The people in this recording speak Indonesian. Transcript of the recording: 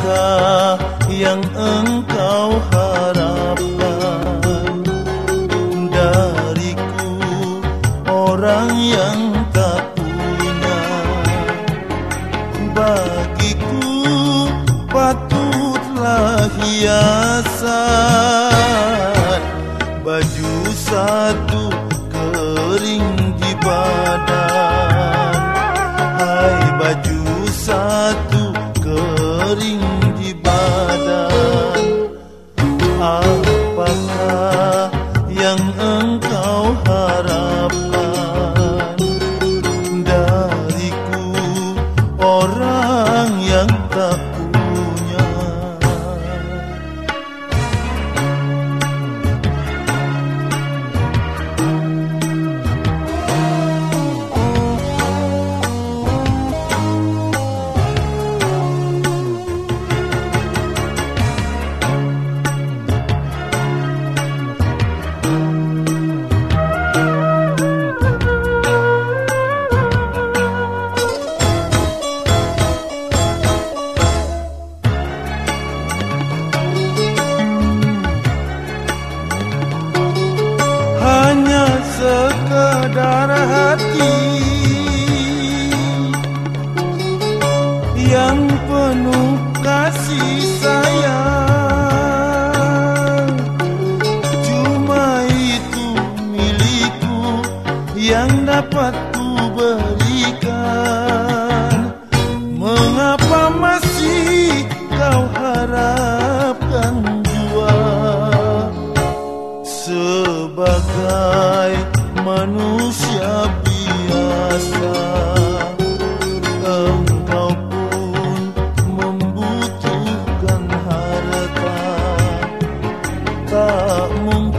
apakah yang engkau harapkan dariku orang yang tak punya bagiku patutlah ia. darah hati. Yang penuh kasih sayang. Cuma itu milikku yang dapat ku berikan. Mengapa masih kau harapkan jua? Sebagai manusia biasa. Engkau pun membutuhkan harta. Tak mungkin